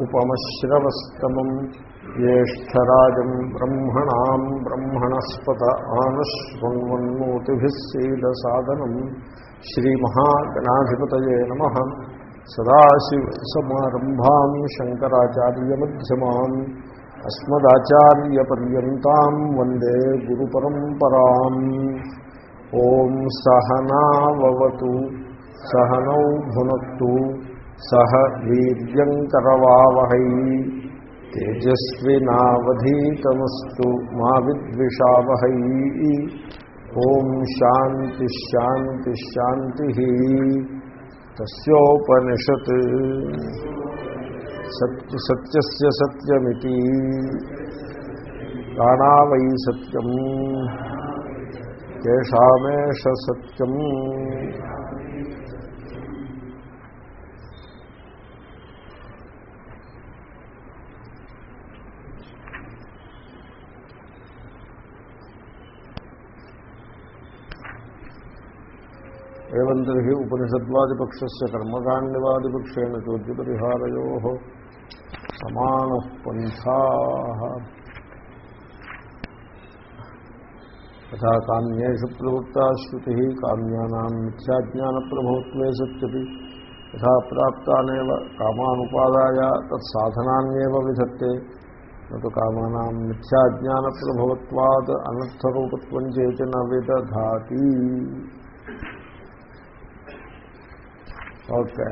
ఉపమశ్రవస్తమం జ్యేష్టరాజం బ్రహ్మణాం బ్రహ్మణస్పత ఆనశ్వన్మోతిభిः శీలసాదనం శ్రీమహాగణాధిపతయే నమ. సదాశివసమారంభాం శంకరాచార్యమ్యమాన్ అస్మదాచార్యపర్యంతం వందే గురు పరంపరాం ఓం సహనావతు సహనౌ భునత్తు సహ వీర్యంకరవావహై. తేజస్వినావధీతమస్తు మా విద్విషావహై. ఓం శాంతి శాంతి శాంతి. తస్ోపనిషత్ సత్య సత్య సత్యమితి. ప్రాణావై సత్యం. కేషామేష సత్యం. ఏవంతర్హి ఉపనిషద్వాదిపక్ష కర్మకాండవాదిపక్షేణ చోద్యపరిహారయో సమాన పంథా. తథా కామ్యేషు ప్రవృత్తా శ్రుతి కామ్యానా మిథ్యాజ్ఞాన ప్రభవత్వే సత్యపి. యథా ప్రాప్తానే కామానుపాదాయ తత్సాధనాన్నేవ విధత్తే. నటు కామానా మిథ్యాజ్ఞాన ప్రభవత్వాద్ అనర్థరూపత్వం చేతి నవిదధాతి. ఓకే.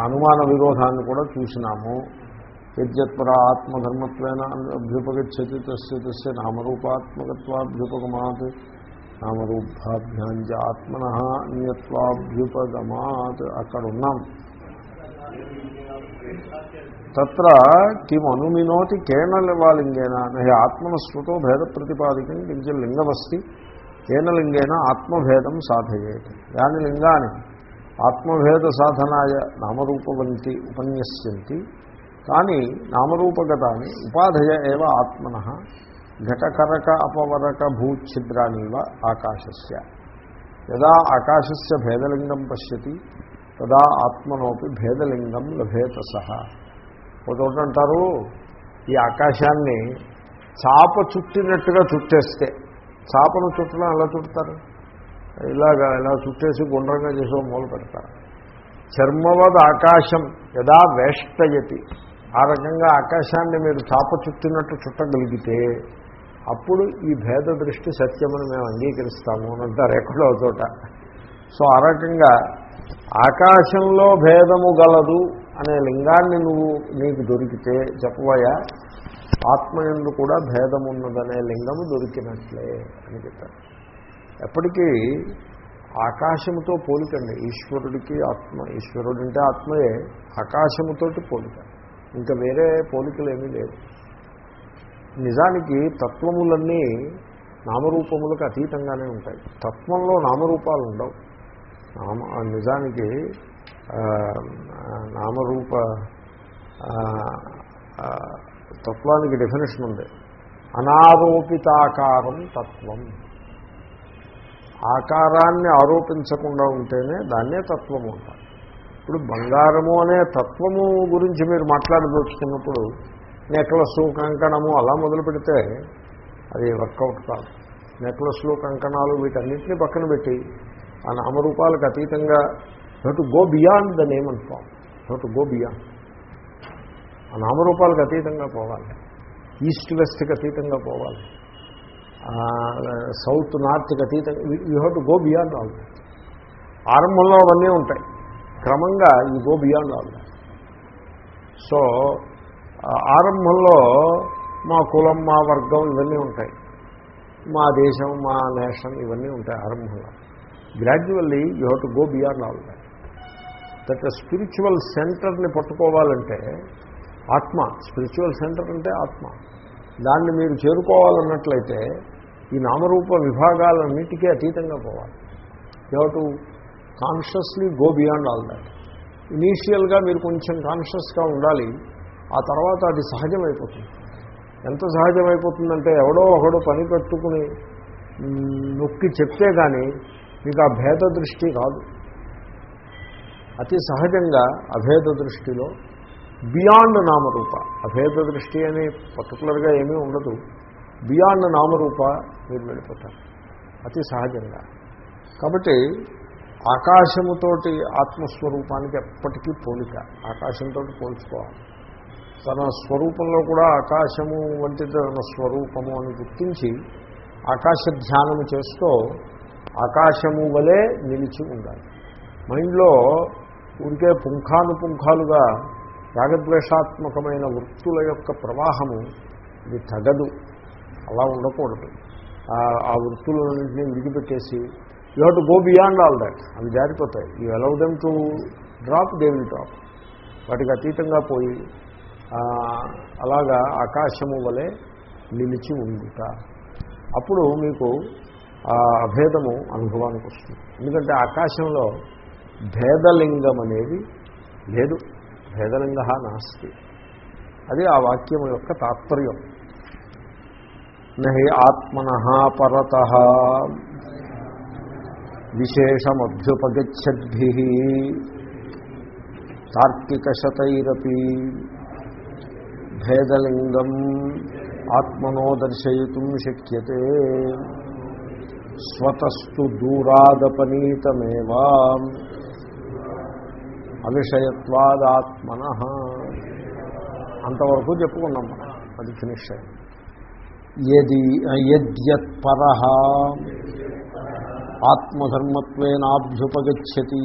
అనుమాన విరోధాన్ని కూడా చూసినాము. యజ్ఞత్వర ఆత్మధర్మత్వేన అభ్యుపగచ్చతి తస్య తస్య నామరూపాత్మకత్వాభ్యుపగమాత్ నామరూపాభ్యాంజ ఆత్మన అన్యత్వాభ్యుపగమాత్ అక్కడ ఉన్నాం తత్ర కిం అనుమినోతి కేనలివాలింగేన నహి ఆత్మన స్మృతో భేద ప్రతిపాదికం కించిత్ లింగమస్తి కేన ఆత్మభేదం సాధయేది దాని లింగాన్ని ఆత్మభేద సాధనాయ నామరూపవంతి ఉపన్యస్యంతి. కానీ నామరూపగతాన్ని ఉపాధయ ఏవ ఆత్మన ఘటకరక అపవరక భూఛిద్రానివ ఆకాశస్య. యదా ఆకాశస్య భేదలింగం పశ్యతి తదా ఆత్మనోపి భేదలింగం లభేత సహ. ఒకటి అంటారు ఈ ఆకాశాన్ని చాప చుట్టినట్టుగా చుట్టేస్తే చాపను చుట్టడం ఎలా చుడతారు? ఇలాగా ఇలా చుట్టేసి గుండ్రంగా చేసో మూల పెడతారు. చర్మవద్ ఆకాశం యదా వేష్టయతి. ఆ రకంగా ఆకాశాన్ని మీరు చాప చుట్టినట్టు చుట్టగలిగితే అప్పుడు ఈ భేద దృష్టి సత్యమని మేము అంగీకరిస్తాము అని అంటారు ఎక్కడో చోట. సో ఆ రకంగా ఆకాశంలో భేదము గలదు అనే లింగాన్ని నువ్వు నీకు దొరికితే చెప్పబోయా? ఆత్మయందు కూడా భేదం ఉన్నదనే లింగము దొరికినట్లే అని చెప్పారు. ఎప్పటికీ ఆకాశముతో పోలికండి. ఈశ్వరుడికి ఆత్మ ఈశ్వరుడు అంటే ఆత్మయే ఆకాశముతోటి పోలిక. ఇంకా వేరే పోలికలు ఏమీ లేవు. నిజానికి తత్వములన్నీ నామరూపములకు అతీతంగానే ఉంటాయి. తత్వంలో నామరూపాలు ఉండవు. నామ నిజానికి నామరూప తత్వానికి డెఫినేషన్ ఉంది. అనారోపితాకారం తత్వం. ఆకారాన్ని ఆరోపించకుండా ఉంటేనే దాన్నే తత్వము అంటారు ఇప్పుడు బంగారము అనే తత్వము గురించి మీరు మాట్లాడదోచుకున్నప్పుడు నెక్లెస్ కంకణము అలా మొదలు పెడితే అది వర్కౌట్ కాదు. నెక్లెస్లు కంకణాలు వీటన్నింటినీ పక్కన పెట్టి ఆ నామరూపాలకు అతీతంగా to go beyond the name and form to go beyond ఆ నామరూపాలకు అతీతంగా పోవాలి. ఈస్ట్ వెస్ట్కి అతీతంగా పోవాలి. సౌత్ నార్త్కి అతీతంగా you have to go beyond all ఆరంభంలో అవన్నీ ఉంటాయి. క్రమంగా ఈ గో బియాండ్ ఆల్ సో ఆరంభంలో మా కులం మా వర్గం ఇవన్నీ ఉంటాయి. మా దేశం మా నేషన్ ఇవన్నీ ఉంటాయి ఆరంభంలో. Gradually you have to go beyond all that. That spiritual సెంటర్ని పట్టుకోవాలంటే ఆత్మ స్పిరిచువల్ సెంటర్ అంటే ఆత్మ. దాన్ని మీరు చేరుకోవాలన్నట్లయితే ఈ నామరూప విభాగాలన్నిటికీ అతీతంగా పోవాలి. You to consciously go beyond all that ఇనీషియల్గా మీరు కొంచెం కాన్షియస్గా ఉండాలి. ఆ తర్వాత అది సహజమైపోతుంది. ఎంత సహజమైపోతుందంటే ఎవడో ఒకడో పని పెట్టుకుని నొక్కి చెప్తే కానీ మీకు ఆ భేద దృష్టి కాదు అతి సహజంగా అభేద దృష్టిలో బియాండ్ నామరూప. అభేద దృష్టి అని పర్టికులర్గా ఏమీ ఉండదు. బియాండ్ నామరూప మీరు వెళ్ళిపోతారు. అతి సహజంగా. కాబట్టి ఆకాశముతోటి ఆత్మస్వరూపానికి ఎప్పటికీ పోలిక. ఆకాశంతో పోల్చుకోవాలి. తన స్వరూపంలో కూడా ఆకాశము వంటి తన స్వరూపము అని గుర్తించి ఆకాశ ధ్యానము చేస్తూ ఆకాశము వలె నిలిచి ఉండాలి. మైండ్లో ఊరికే పుంఖానుపుంఖాలుగా రాగద్వేషాత్మకమైన వృత్తుల యొక్క ప్రవాహము ఇది తగదు. అలా ఉండకూడదు. ఆ వృత్తులన్నింటినీ విడిచిపెట్టేసి you have to go beyond all that. అవి జారిపోతాయి. You allow them to drop they will drop. వాటికి అతీతంగా పోయి అలాగా ఆకాశము వలె నిలిచి ఉండుట. అప్పుడు మీకు ఆ అభేదము అనుభవానికి వస్తుంది. ఎందుకంటే ఆకాశంలో భేదలింగం అనేది లేదు. భేదలింగ నాస్తి. అది ఆ వాక్యం యొక్క తాత్పర్యం. నహి ఆత్మన పరత. విశేషమభ్యుపగచ్చద్భి. తార్కికశతైరపి. భేదలింగం ఆత్మనో దర్శయితుం శక్యతే. స్వతస్తు దూరాదపనీతమేవా. అవిషయత్వాదాత్మన. అంతవరకు చెప్పుకున్నాం మనం అది ఫినిష్ అయింది యది యద్యత్పర ఆత్మధర్మత్వేనాభ్యుపగచ్చతి.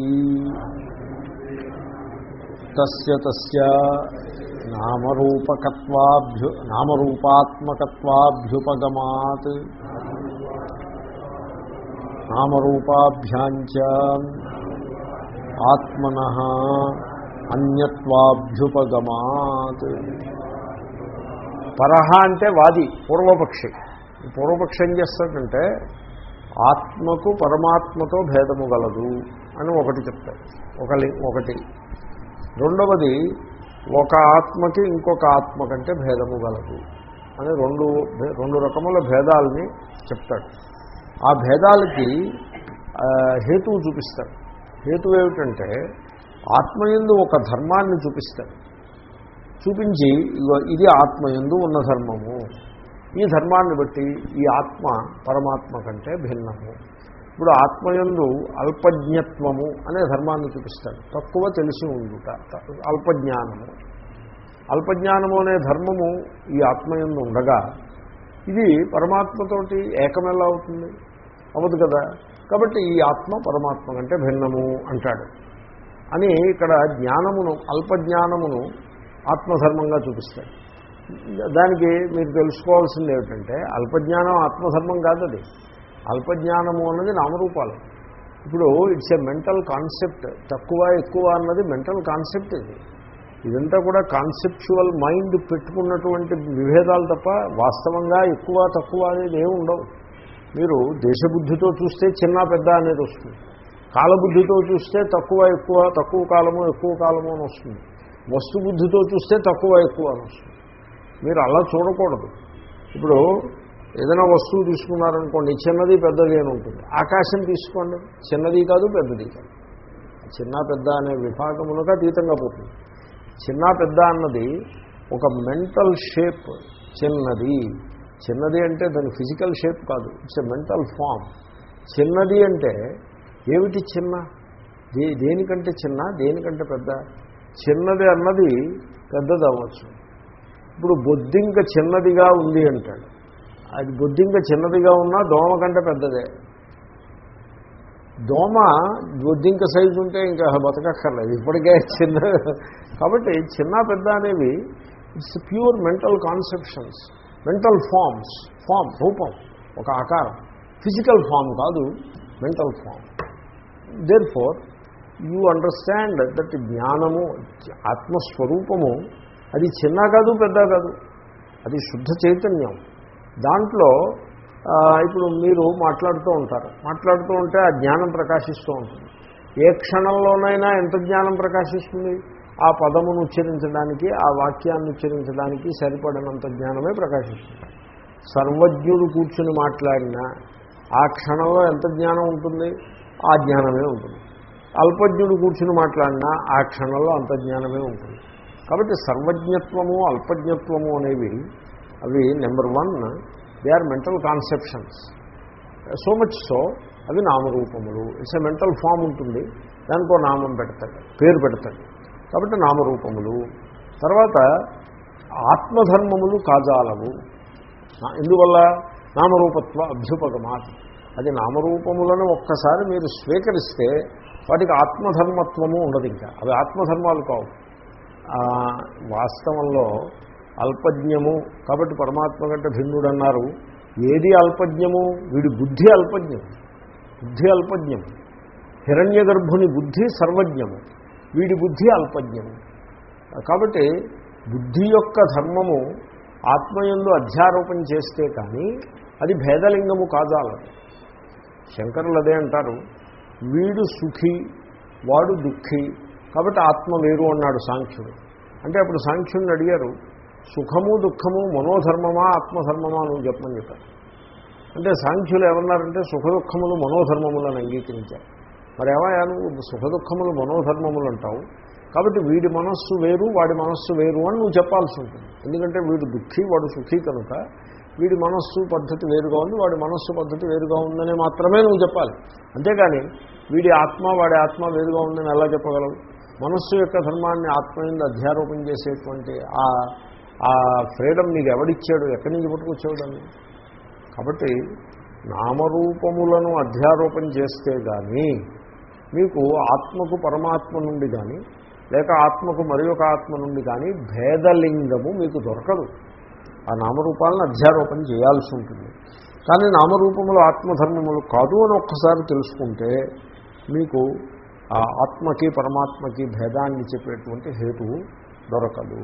తస్య తస్య నామరూపకత్వాభ్యు నామరూపాత్మకత్వాభ్యుపగమాత్. నామరూపాభ్యాంచ ఆత్మన అన్యత్వాభ్యుపగమాత్. పరహ అంటే వాది పూర్వపక్షి. పూర్వపక్షి ఏం చేస్తాడంటే ఆత్మకు పరమాత్మతో భేదము గలదు అని ఒకటి చెప్తాడు. ఒకటి ఒకటి. రెండవది ఒక ఆత్మకి ఇంకొక ఆత్మ కంటే భేదము గలదు అని రెండు రెండు రకముల భేదాలని చెప్తాడు. ఆ భేదాలకి హేతువు చూపిస్తాడు. హేతు ఏమిటంటే ఆత్మయందు ఒక ధర్మాన్ని చూపిస్తాడు చూపించి ఇది ఆత్మయందు ఉన్న ధర్మము. ఈ ధర్మాన్ని బట్టి ఈ ఆత్మ పరమాత్మ కంటే భిన్నము. ఇప్పుడు ఆత్మయందు అల్పజ్ఞత్వము అనే ధర్మాన్ని చూపిస్తాడు తక్కువ తెలిసి ఉండుట అల్పజ్ఞానము. అల్పజ్ఞానము అనే ధర్మము ఈ ఆత్మయందు ఉండగా ఇది పరమాత్మతోటి ఏకమెలా అవుతుంది? అవ్వదు కదా. కాబట్టి ఈ ఆత్మ పరమాత్మ కంటే భిన్నము అంటాడు. అని ఇక్కడ జ్ఞానమును అల్పజ్ఞానమును ఆత్మధర్మంగా చూపిస్తాడు. దానికి మీరు తెలుసుకోవాల్సింది ఏమిటంటే అల్పజ్ఞానం ఆత్మధర్మం కాదు అది. అల్పజ్ఞానము అన్నది నామరూపాలు. ఇప్పుడు ఇట్స్ ఎ మెంటల్ కాన్సెప్ట్ తక్కువ ఎక్కువ అన్నది మెంటల్ కాన్సెప్ట్ ఇది. ఇదంతా కూడా కాన్సెప్చువల్ మైండ్ పెట్టుకున్నటువంటి విభేదాలు తప్ప వాస్తవంగా ఎక్కువ తక్కువ అనేది ఏమి ఉండవు. మీరు దేశబుద్ధితో చూస్తే చిన్న పెద్ద అనేది వస్తుంది. కాలబుద్ధితో చూస్తే తక్కువ ఎక్కువ తక్కువ కాలము ఎక్కువ కాలము అని వస్తుంది. వస్తుబుద్ధితో చూస్తే తక్కువ ఎక్కువ అని వస్తుంది. మీరు అలా చూడకూడదు. ఇప్పుడు ఏదైనా వస్తువు తీసుకున్నారనుకోండి చిన్నది పెద్దది అని ఉంటుంది. ఆకాశం తీసుకోండి. చిన్నది కాదు పెద్దది కాదు. చిన్న పెద్ద అనే విభాగములకు అతీతంగా పోతుంది. చిన్న పెద్ద అన్నది ఒక మెంటల్ షేప్ చిన్నది. చిన్నది అంటే దాని ఫిజికల్ షేప్ కాదు. It's a mental form. చిన్నది అంటే ఏమిటి చిన్న? దే దేనికంటే చిన్న? దేనికంటే పెద్ద? చిన్నది అన్నది పెద్దది అవ్వచ్చు ఇప్పుడు బొద్దింక చిన్నదిగా ఉంది అంటాడు. అది బొద్దింక చిన్నదిగా ఉన్నా దోమ కంటే పెద్దదే. దోమ బొద్దింక సైజు ఉంటే ఇంకా బతకక్కర్లేదు. ఇప్పటికే చిన్న. కాబట్టి చిన్న పెద్ద అనేవి it's pure mental conceptions. Mental forms form రూపం. ఒక ఆకారం. ఫిజికల్ ఫామ్ కాదు mental form therefore you understand that జ్ఞానము ఆత్మస్వరూపము అది చిన్న కాదు పెద్ద కాదు. అది శుద్ధ చైతన్యం. దాంట్లో ఇప్పుడు మీరు మాట్లాడుతూ ఉంటారు. మాట్లాడుతూ ఉంటే ఆ జ్ఞానం ప్రకాశిస్తూ ఉంటుంది. ఏ క్షణంలోనైనా ఎంత జ్ఞానం ప్రకాశిస్తుంది? ఆ పదమును ఉచ్చరించడానికి ఆ వాక్యాన్ని ఉచ్చరించడానికి సరిపడినంత జ్ఞానమే ప్రకాశిస్తుంది. సర్వజ్ఞుడు కూర్చుని మాట్లాడినా ఆ క్షణంలో ఎంత జ్ఞానం ఉంటుంది? ఆ జ్ఞానమే ఉంటుంది. అల్పజ్ఞుడు కూర్చుని మాట్లాడినా ఆ క్షణంలో అంతజ్ఞానమే ఉంటుంది. కాబట్టి సర్వజ్ఞత్వము అల్పజ్ఞత్వము అనేవి అవి number one they are mental conceptions. So much so అవి నామరూపములు. ఇట్స్ ఎ మెంటల్ ఫామ్ ఉంటుంది. దానికో నామం పెడతాడు పేరు పెడతాడు కాబట్టి నామరూపములు. తర్వాత ఆత్మధర్మములు కాజాలవు. ఎందువల్ల? నామరూపత్వ అభ్యుపగమాత్ అది నామరూపములను ఒక్కసారి మీరు స్వీకరిస్తే వాటికి ఆత్మధర్మత్వము ఉండదు ఇంకా. అవి ఆత్మధర్మాలు కావు. వాస్తవంలో అల్పజ్ఞము కాబట్టి పరమాత్మ కంటే భిన్నుడు అన్నారు ఏది అల్పజ్ఞము? వీడి బుద్ధి అల్పజ్ఞం. బుద్ధి అల్పజ్ఞం. హిరణ్య గర్భుని బుద్ధి సర్వజ్ఞము. వీడి బుద్ధి అల్పజ్ఞం. కాబట్టి బుద్ధి యొక్క ధర్మము ఆత్మయందు అధ్యారోపణ చేస్తే కానీ అది భేదలింగము కాదాలదు శంకరులు అదే అంటారు వీడు సుఖి వాడు దుఃఖి కాబట్టి ఆత్మ వేరు అన్నాడు సాంఖ్యుడు. అంటే అప్పుడు సాంఖ్యుని అడిగారు సుఖము దుఃఖము మనోధర్మమా ఆత్మధర్మమా నువ్వు చెప్పమని చెప్పారు. అంటే సాంఖ్యులు ఏమన్నారంటే సుఖ దుఃఖములు మనోధర్మములను అంగీకరించారు. మరి ఏమయ్యా నువ్వు సుఖ దుఃఖములు మనోధర్మములు అంటావు. కాబట్టి వీడి మనస్సు వేరు వాడి మనస్సు వేరు అని నువ్వు చెప్పాల్సి ఉంటుంది. ఎందుకంటే వీడు దుఃఖీ వాడు సుఖీ కనుక వీడి మనస్సు పద్ధతి వేరుగా ఉంది వాడి మనస్సు పద్ధతి వేరుగా ఉందని మాత్రమే నువ్వు చెప్పాలి. అంతేకాని వీడి ఆత్మ వాడి ఆత్మ వేరుగా ఉందని ఎలా చెప్పగలవు? మనస్సు యొక్క ధర్మాన్ని ఆత్మయందు అధ్యారోపణ చేసేటువంటి ఆ ఆ ఫ్రీడమ్ నీకు ఎవడిచ్చాడు? ఎక్కడి నుంచి పట్టుకొచ్చాడు కాబట్టి నామరూపములను అధ్యారోపణ చేస్తే కానీ మీకు ఆత్మకు పరమాత్మ నుండి కానీ లేక ఆత్మకు మరి ఒక ఆత్మ నుండి కానీ భేదలింగము మీకు దొరకదు. ఆ నామరూపాలను అధ్యారోపణ చేయాల్సి ఉంటుంది. కానీ నామరూపములు ఆత్మధర్మములు కాదు అని ఒక్కసారి తెలుసుకుంటే మీకు ఆ ఆత్మకి పరమాత్మకి భేదాన్ని చెప్పేటువంటి హేతువు దొరకదు.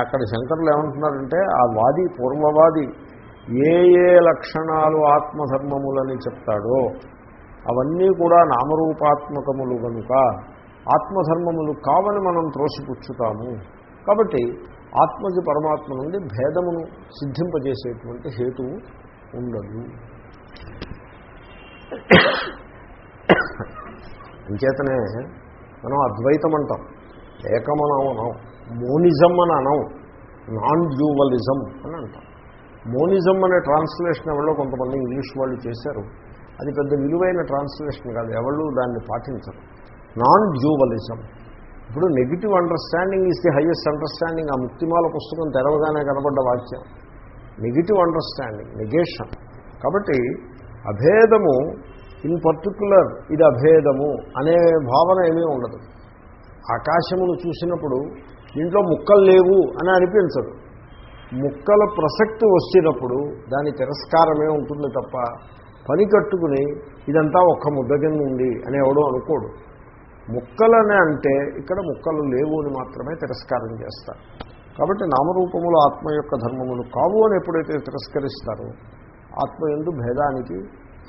అక్కడ శంకరులు ఏమంటున్నారంటే ఆ వాది పూర్వవాది ఏ ఏ లక్షణాలు ఆత్మధర్మములని చెప్తాడో అవన్నీ కూడా నామరూపాత్మకములు కనుక ఆత్మధర్మములు కావని మనం త్రోసిపుచ్చుతాము. కాబట్టి ఆత్మకి పరమాత్మ నుండి భేదమును సిద్ధింపజేసేటువంటి హేతువు ఉండదు. అంచేతనే మనం అద్వైతం అంటాం ఏకమనం అనం మోనిజం అని అనం నాన్ డ్యూవలిజం అని అంటాం. మోనిజం అనే ట్రాన్స్లేషన్ ఎవరో కొంతమంది ఇంగ్లీష్ వాళ్ళు చేశారు. అది పెద్ద విలువైన ట్రాన్స్లేషన్ కాదు ఎవళ్ళు దాన్ని పాటించరు. నాన్ జూవలిజం ఇప్పుడు negative understanding is the highest understanding ఆ ముక్తిమాల పుస్తకం తెరవగానే కనబడ్డ వాక్యం. నెగిటివ్ అండర్స్టాండింగ్ నెగేషన్ కాబట్టి అభేదము ఇన్ పర్టికులర్ ఇది అభేదము అనే భావన ఏమీ ఉండదు. ఆకాశమును చూసినప్పుడు దీంట్లో ముక్కలు లేవు అని అనిపించదు. ముక్కల ప్రసక్తి వచ్చినప్పుడు దాని తిరస్కారమే ఉంటుంది తప్ప పని కట్టుకుని ఇదంతా ఒక్క ముద్ద కింద ఉంది అని ఎవడో అనుకోడు. ముక్కలనే అంటే ఇక్కడ ముక్కలు లేవు అని మాత్రమే తిరస్కారం చేస్తారు. కాబట్టి నామరూపములు ఆత్మ యొక్క ధర్మములు కావు అని ఎప్పుడైతే తిరస్కరిస్తారో ఆత్మ ఎందు భేదానికి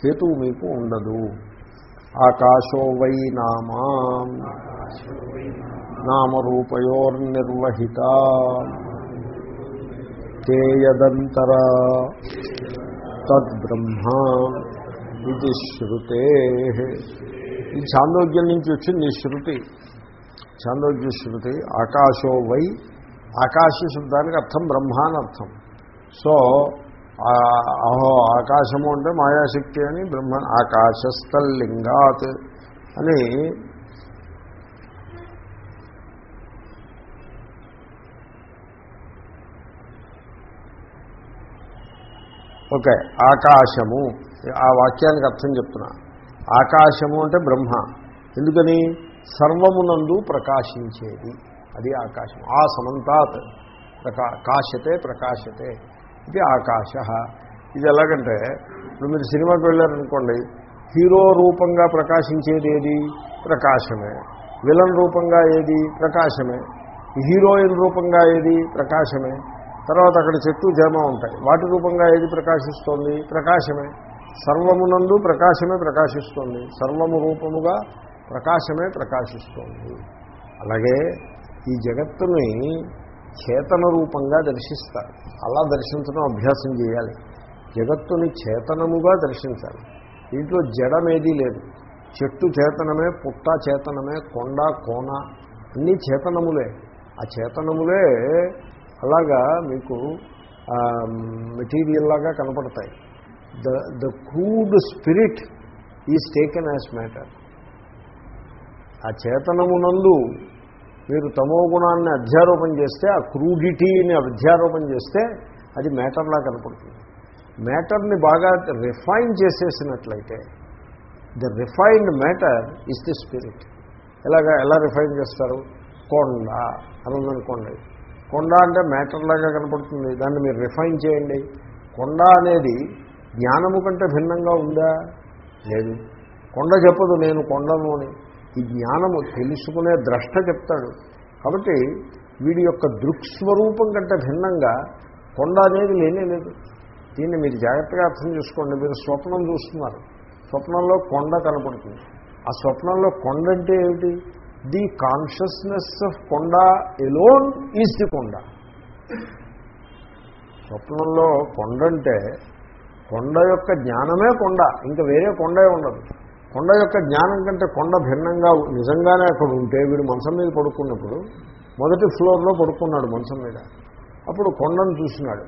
హేతువు మీకు ఉండదు. ఆకాశో వై నామా. నామరూపయోర్నిర్వహిత. తేయదంతర తద్బ్రహ్మ ఇది శృతే. ఇది చాందోగ్యం నుంచి వచ్చింది శృతి. చాందోగ్య శృతి ఆకాశో వై ఆకాశ శబ్దానికి అర్థం బ్రహ్మ అని అర్థం. సో అహో ఆకాశము అంటే మాయాశక్తి అని బ్రహ్మ ఆకాశస్థల్లింగాత్ అని ఓకే ఆకాశము. ఆ వాక్యానికి అర్థం చెప్తున్నా. ఆకాశము అంటే బ్రహ్మ. ఎందుకని? సర్వమునందు ప్రకాశించేది. అది ఆకాశం. ఆ సమంతాత్ ప్రకా కాశతే ప్రకాశతే ఇది ఆకాశ. ఇది ఎలాగంటే ఇప్పుడు మీరు సినిమాకి వెళ్ళారనుకోండి హీరో రూపంగా ప్రకాశించేది ఏది? ప్రకాశమే. విలన్ రూపంగా ఏది? ప్రకాశమే. హీరోయిన్ రూపంగా ఏది? ప్రకాశమే. తర్వాత అక్కడ చెట్టు జమ ఉంటాయి. వాటి రూపంగా ఏది ప్రకాశిస్తోంది? ప్రకాశమే. సర్వమునందు ప్రకాశమే ప్రకాశిస్తోంది. సర్వము రూపముగా ప్రకాశమే ప్రకాశిస్తోంది. అలాగే ఈ జగత్తుని చేతన రూపంగా దర్శిస్తారు. అలా దర్శించడం అభ్యాసం చేయాలి. జగత్తుని చేతనముగా దర్శించాలి. దీంట్లో జడమేదీ లేదు. చెట్టు చేతనమే పుట్ట చేతనమే కొండ కోన అన్నీ చేతనములే. ఆ చేతనములే అలాగా మీకు మెటీరియల్ లాగా కనపడతాయి. The the crude spirit is taken as matter. ఆ చేతనమునందు మీరు తమో గుణాన్ని అధ్యారోపణ చేస్తే ఆ క్రూడిటీని అధ్యారోపణ చేస్తే అది మ్యాటర్లా కనపడుతుంది. మ్యాటర్ని బాగా refine చేసేసినట్లయితే the refined matter is the spirit. ఎలాగా ఎలా రిఫైన్ చేస్తారు? కొండ అని ఉందనుకోండి కొండ అంటే మ్యాటర్ లాగా కనపడుతుంది. దాన్ని మీరు రిఫైన్ చేయండి. కొండ అనేది జ్ఞానము కంటే భిన్నంగా ఉందా? లేదు. కొండ చెప్పదు నేను కొండను అని. ఈ జ్ఞానము తెలుసుకునే ద్రష్ట చెప్తాడు. కాబట్టి వీడి యొక్క దృక్స్వరూపం కంటే భిన్నంగా కొండ అనేది లేనే లేదు. దీన్ని మీరు జాగ్రత్తగా అర్థం చేసుకోండి. మీరు స్వప్నం చూస్తున్నారు. స్వప్నంలో కొండ కనపడుతుంది. ఆ స్వప్నంలో కొండ అంటే ఏమిటి? The consciousness of konda alone is the konda. స్వప్నంలో కొండ అంటే కొండ యొక్క జ్ఞానమే కొండ ఇంకా వేరే కొండే ఉండదు. కొండ యొక్క జ్ఞానం కంటే కొండ భిన్నంగా నిజంగానే అక్కడ ఉంటే వీడు మంచం మీద పడుకున్నప్పుడు మొదటి ఫ్లోర్లో పడుకున్నాడు మంచం మీద. అప్పుడు కొండను చూసినాడు.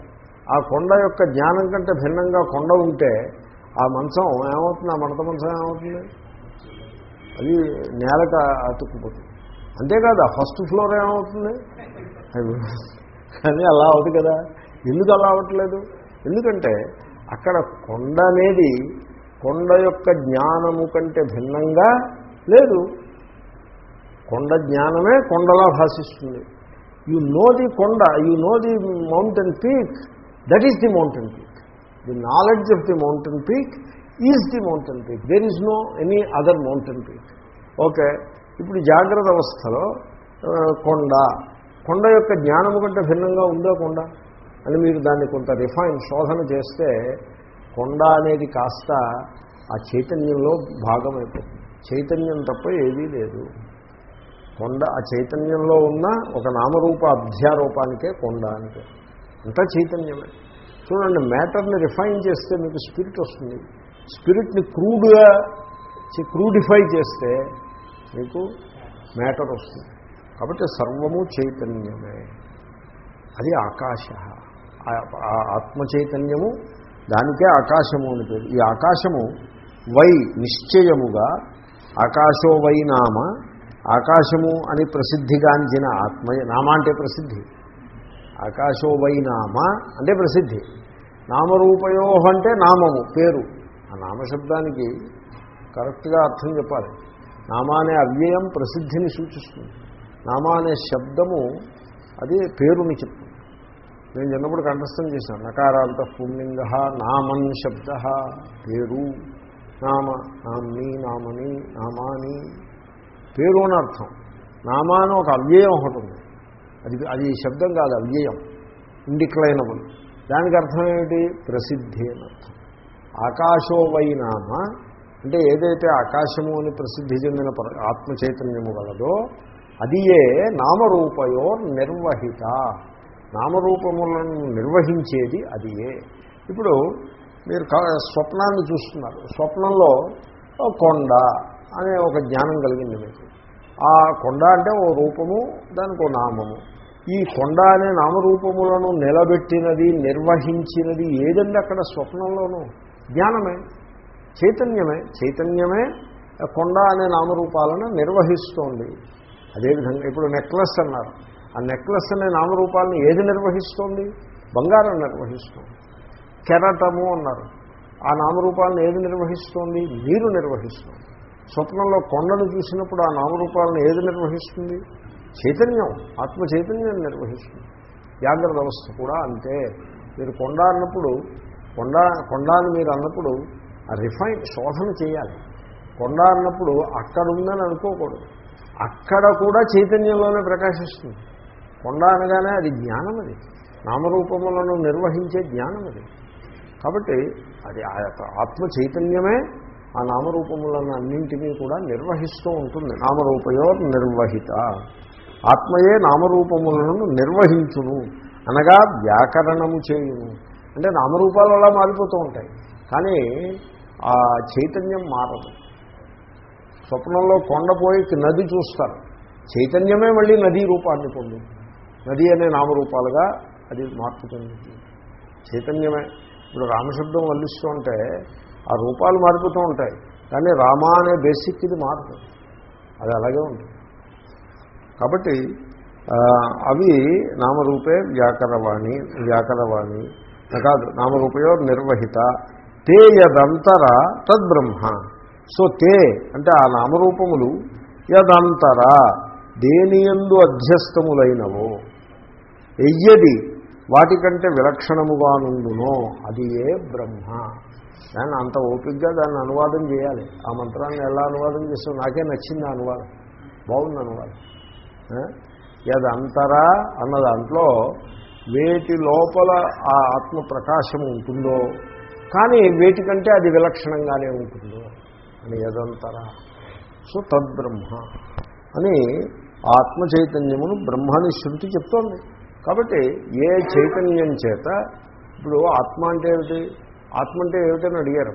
ఆ కొండ యొక్క జ్ఞానం కంటే భిన్నంగా కొండ ఉంటే ఆ మంచం ఏమవుతుంది? ఆ మడత మంచం ఏమవుతుంది? అది నేలక అతుక్కుపోతుంది అంతేకాదు ఆ ఫస్ట్ ఫ్లోర్ ఏమవుతుంది? కానీ అలా అవుతుంది కదా. ఎందుకు అలా అవ్వట్లేదు? ఎందుకంటే అక్కడ కొండ అనేది కొండ యొక్క జ్ఞానము కంటే భిన్నంగా లేదు. కొండ జ్ఞానమే కొండలా భాషిస్తుంది. You know the konda you know the mountain peak that is the mountain peak the knowledge of the mountain peak is the mountain peak. There is no any other mountain peak. Okay ఇప్పుడు జాగ్రత్త అవస్థలో కొండ. కొండ యొక్క జ్ఞానము కంటే భిన్నంగా ఉందో కొండ? అని మీరు దాన్ని కొంత రిఫైన్ శోధన చేస్తే కొండ అనేది కాస్త ఆ చైతన్యంలో భాగమైపోతుంది. చైతన్యం తప్ప ఏదీ లేదు. కొండ ఆ చైతన్యంలో ఉన్న ఒక నామరూప అధ్యారూపానికే కొండ అంటే. అంతా చైతన్యమే. చూడండి మ్యాటర్ని రిఫైన్ చేస్తే మీకు స్పిరిట్ వస్తుంది. స్పిరిట్ని క్రూడ్గా క్రూడిఫై చేస్తే మీకు మ్యాటర్ వస్తుంది. కాబట్టి సర్వము చైతన్యమే. అది ఆకాశ. ఆత్మ చైతన్యము దానికే ఆకాశము అని పేరు. ఈ ఆకాశము వై నిశ్చయముగా ఆకాశో వై నామ ఆకాశము అని ప్రసిద్ధిగాంచిన ఆత్మ నామ అంటే ప్రసిద్ధి. ఆకాశో వై నామ అంటే ప్రసిద్ధి. నామరూపయోహ అంటే నామము పేరు. ఆ నామశబ్దానికి కరెక్ట్గా అర్థం చెప్పాలి. నామ అనే అవ్యయం ప్రసిద్ధిని సూచిస్తుంది. నామ అనే శబ్దము అది పేరుని చెప్తుంది. నేను చిన్నప్పుడు కంఠస్థం చేశాను. నకారాంత పుణ్యంగ నామన్ శబ్ద పేరు. నామ నామ్ని నామని నామాని. పేరు అని అర్థం. నామ అని ఒక అవ్యయం ఒకటి ఉంది. అది అది శబ్దం కాదు అవ్యయం. ఇండిక్లైనబుల్ దానికి అర్థం ఏమిటి? ప్రసిద్ధి అని అర్థం. ఆకాశో నామ అంటే ఏదైతే ఆకాశము అని ప్రసిద్ధి చెందిన ఆత్మ చైతన్యము గలదో అది ఏ నామరూపయో నిర్వహిత. నామరూపములను నిర్వహించేది అది ఏ ఇప్పుడు మీరు స్వప్నాన్ని చూస్తున్నారు. స్వప్నంలో కొండ అనే ఒక జ్ఞానం కలిగింది మీకు. ఆ కొండ అంటే ఓ రూపము దానికి ఓ నామము. ఈ కొండ అనే నామరూపములను నిలబెట్టినది నిర్వహించినది ఏదండి అక్కడ స్వప్నంలోనూ? జ్ఞానమే చైతన్యమే చైతన్యమే కొండ అనే నామరూపాలను నిర్వహిస్తోంది. అదేవిధంగా ఇప్పుడు నెక్లెస్ అన్నారు. ఆ నెక్లెస్ అనే నామరూపాలను ఏది నిర్వహిస్తోంది? బంగారం నిర్వహిస్తోంది. కెరటము అన్నారు. ఆ నామరూపాలను ఏది నిర్వహిస్తోంది? నీరు నిర్వహిస్తుంది. స్వప్నంలో కొండను చూసినప్పుడు ఆ నామరూపాలను ఏది నిర్వహిస్తుంది? చైతన్యం ఆత్మ చైతన్యం నిర్వహిస్తుంది. జాగ్రత్త అవస్థ కూడా అంతే. మీరు కొండ అన్నప్పుడు కొండ కొండ అని మీరు అన్నప్పుడు రిఫైన్ శోధన చేయాలి. కొండ అన్నప్పుడు అక్కడ ఉందని అనుకోకూడదు. అక్కడ కూడా చైతన్యంలోనే ప్రకాశిస్తుంది. కొండ అనగానే అది జ్ఞానం అది. నామరూపములను నిర్వహించే జ్ఞానం అది. కాబట్టి అది ఆత్మ చైతన్యమే ఆ నామరూపములను అన్నింటినీ కూడా నిర్వహిస్తూ ఉంటుంది. నామరూపయో నిర్వహిత. ఆత్మయే నామరూపములను నిర్వహించును. అనగా వ్యాకరణము చేయును. అంటే నామరూపాలు అలా మారిపోతూ ఉంటాయి. కానీ ఆ చైతన్యం మారదు. స్వప్నంలో కొండపోయి నది చూస్తారు. చైతన్యమే మళ్ళీ నదీ రూపాన్ని పొందింది నది అనే నామరూపాలుగా అది మార్పు చెందింది చైతన్యమే. ఇప్పుడు రామశబ్దం వల్లిస్తూ ఉంటే ఆ రూపాలు మారిపోతూ ఉంటాయి. కానీ రామ అనే బేసిక్ ఇది మారుతుంది అది అలాగే ఉంటుంది. కాబట్టి అవి నామరూపే వ్యాకరవాణి వ్యాకరవాణి కాదు నామరూపయో నిర్వహిత తే యదంతర తద్బ్రహ్మ. సో తే అంటే ఆ నామరూపములు యదంతర దేనియందు అధ్యస్తములైనవో ఎయ్యది వాటికంటే విలక్షణముగా నుండునో అది ఏ బ్రహ్మ. దాన్ని అంత ఓపికగా దాన్ని అనువాదం చేయాలి. ఆ మంత్రాన్ని ఎలా అనువాదం చేస్తాం నాకే నచ్చింది అనువాదం. బాగుంది అనువాదం. యదంతరా అన్న దాంట్లో వేటి లోపల ఆ ఆత్మ ప్రకాశం ఉంటుందో కానీ వేటికంటే అది విలక్షణంగానే ఉంటుందో అని యదంతరా. సో తద్బ్రహ్మ అని ఆత్మ చైతన్యమును బ్రహ్మని శృతి చెప్తోంది. కాబట్టి ఏ చైతన్యం చేత ఇప్పుడు ఆత్మ అంటే ఏమిటి? ఆత్మ అంటే ఏమిటని అడిగారు.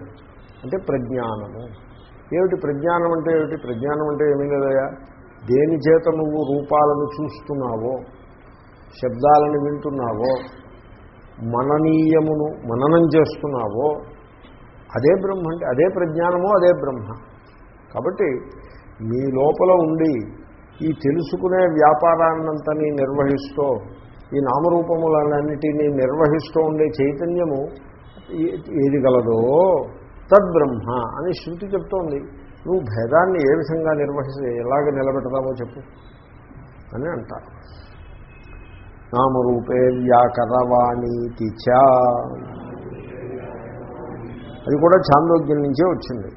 అంటే ప్రజ్ఞానము. ఏమిటి ప్రజ్ఞానం అంటే ఏమిటి? ప్రజ్ఞానం అంటే ఏమీ లేదయా దేని చేత నువ్వు రూపాలను చూస్తున్నావో శబ్దాలను వింటున్నావో మననీయమును మననం చేస్తున్నావో అదే బ్రహ్మ అంటే అదే ప్రజ్ఞానమో అదే బ్రహ్మ. కాబట్టి మీ లోపల ఉండి ఈ తెలుసుకునే వ్యాపారాన్నంతని నిర్వహిస్తూ ఈ నామరూపములన్నిటినీ నిర్వహిస్తూ ఉండే చైతన్యము ఏది గలదో తద్బ్రహ్మ అని శృతి చెప్తోంది. నువ్వు భేదాన్ని ఏ విధంగా నిర్వహిస్తే ఎలాగ నిలబెడతావో చెప్పు అని అంటారు. నామరూపే వ్యాకరవాణీతి చ. అది కూడా ఛాందోగ్యం నుంచే వచ్చింది.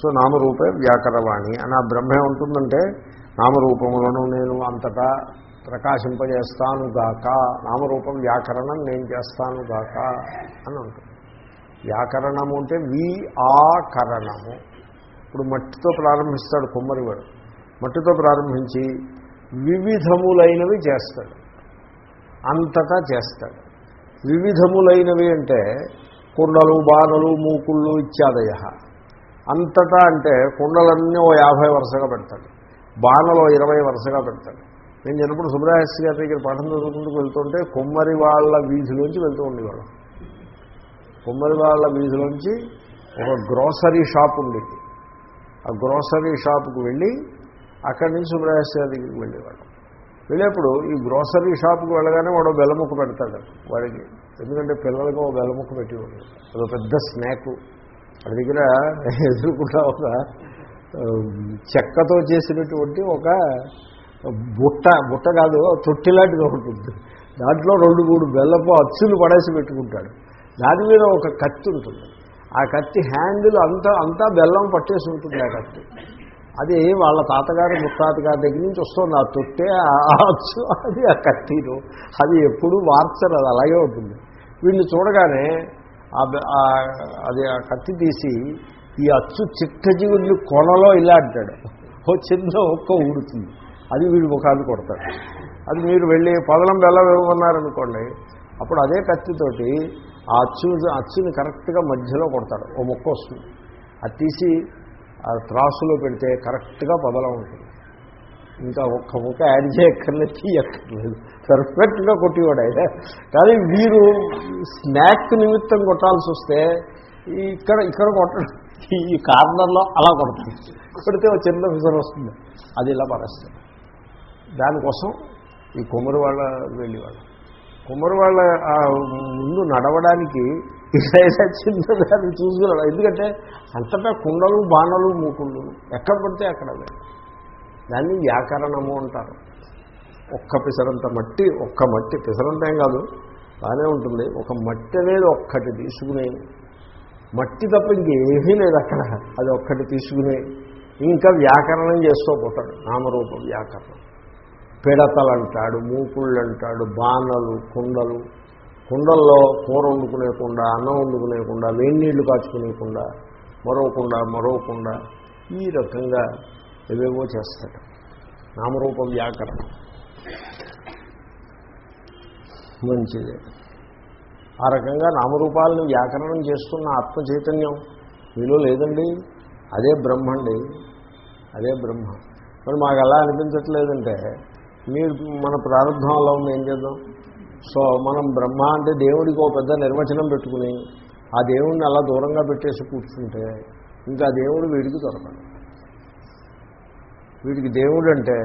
సో నామరూపే వ్యాకరవాణి అని ఆ బ్రహ్మ ఏముంటుందంటే నామరూపములను నేను అంతటా ప్రకాశింపజేస్తాను గాక నామరూపం వ్యాకరణం నేను చేస్తాను గాక అని ఉంటుంది వ్యాకరణము అంటే విఆకరణము. ఇప్పుడు మట్టితో ప్రారంభిస్తాడు కుమ్మరివాడు. మట్టితో ప్రారంభించి వివిధములైనవి చేస్తాడు. అంతటా చేస్తాడు. వివిధములైనవి అంటే కుండలు బాణలు మూకుళ్ళు ఇత్యాదయ. అంతటా అంటే కుండలన్నీ ఓ యాభై వరుసగా పెడతాడు. బాణలు ఇరవై వరుసగా పెడతాడు. నేను చిన్నప్పుడు సుబ్రహ్మణ్య గారి దగ్గర పాఠం చదువుకుంటూ వెళ్తుంటే కుమ్మరి వాళ్ళ వీధిలోంచి వెళ్తూ ఉండేవాళ్ళం. కుమ్మరి వాళ్ళ వీధిలోంచి ఒక గ్రోసరీ షాప్ ఉండేది. ఆ గ్రోసరీ షాప్కి వెళ్ళి అక్కడి నుంచి సుబ్రహ్మణ్య గారి దగ్గరికి వెళ్ళేవాడు వెళ్ళేప్పుడు ఈ గ్రోసరీ షాప్కి వెళ్ళగానే వాడు ఓ బెల్లముక్క పెడతాడు వాడికి. ఎందుకంటే పిల్లలకు ఓ బెల్లముక్క పెట్టేవాడు అదో పెద్ద స్నాక్. వాడి దగ్గర ఎదురుకుండా ఒక చెక్కతో చేసినటువంటి ఒక బుట్ట బుట్ట కాదు తొట్టిలాంటిది ఒకటి ఉంటుంది. దాంట్లో రెండు మూడు బెల్లపు అచ్చులు పడేసి పెట్టుకుంటాడు. దాని మీద ఒక కత్తి ఉంటుంది. ఆ కత్తి హ్యాండిల్ అంతా అంతా బెల్లం పట్టేసి ఉంటుంది ఆ కత్తి. అది వాళ్ళ తాతగారు ముత్తాతగారి దగ్గర నుంచి వస్తుంది. ఆ తొట్టే ఆ అచ్చు అది ఆ కత్తిను అది ఎప్పుడు మార్చరు అది అలాగే ఉంటుంది. వీళ్ళు చూడగానే అది ఆ కత్తి తీసి ఈ అచ్చు చిట్టజీవుడిని కొనలో ఇలా అంటాడు. ఓ చిన్న ఒక్క ఊడుతుంది. అది వీడి ముఖాన్ని కొడతాడు అది మీరు వెళ్ళి పదలం బెల్లం ఇవ్వమన్నారనుకోండి అప్పుడు అదే కత్తితోటి ఆ అచ్చు అచ్చుని కరెక్ట్గా మధ్యలో కొడతాడు ఓ మొక్క వస్తుంది. అది తీసి ఆ త్రాసులో పెడితే కరెక్ట్గా బదల ఉంటుంది. ఇంకా ఒక్క ముక్క యాడ్ చేయక్కర్లేదు తీయక్కర్లేదు పర్ఫెక్ట్గా కొట్టివాడు ఆయన. కానీ వీరు స్నాక్ నిమిత్తం కొట్టాల్సి వస్తే ఇక్కడ ఇక్కడ కొట్టడం ఈ కార్నర్లో అలా కొడతాడు కొడితే ఒక చిన్న విజన్ వస్తుంది. అది ఇలా పరేస్తాడు దానికోసం ఈ కుమ్మరి వాళ్ళ వెళ్ళేవాళ్ళు. కుమ్మరి వాళ్ళ ముందు నడవడానికి ఇలా దాన్ని చూసుకున్నాడు ఎందుకంటే అంతటా కుండలు బాణలు మూకుండు ఎక్కడ పడితే అక్కడ దాన్ని వ్యాకరణము అంటారు. ఒక్క పిసరంత మట్టి ఒక్క మట్టి. పిసరంత ఏం కాదు బాగానే ఉంటుంది. ఒక మట్టి అనేది ఒక్కటి తీసుకుని. మట్టి తప్ప ఇంకేమీ లేదు అక్కడ. అది ఒక్కటి తీసుకుని. ఇంకా వ్యాకరణం చేస్తూ పోతాడు నామరూప వ్యాకరణం. పిడతలు అంటాడు మూకుళ్ళు అంటాడు బాణలు కుండలు. కుండల్లో కూర వండుకునేకుండా అన్నం వండుకునేకుండా వేడి నీళ్ళు కాచుకునేకుండా మరవకుండా మరవకుండా ఈ రకంగా ఏవేవో చేస్తాడు. నామరూప వ్యాకరణం. మంచిది. ఆ రకంగా నామరూపాలను వ్యాకరణం చేస్తున్న ఆత్మ చైతన్యం మీలో లేదండి. అదే బ్రహ్మండి అదే బ్రహ్మ. మరి మాకు అలా అనిపించట్లేదంటే మీరు మన ప్రారంభంలో ఉంది ఏం చేద్దాం? సో మనం బ్రహ్మ అంటే దేవుడికి ఒక పెద్ద నిర్వచనం పెట్టుకుని ఆ దేవుడిని అలా దూరంగా పెట్టేసి కూర్చుంటే ఇంకా దేవుడు వీడికి దొరకడు. వీడికి దేవుడు అంటే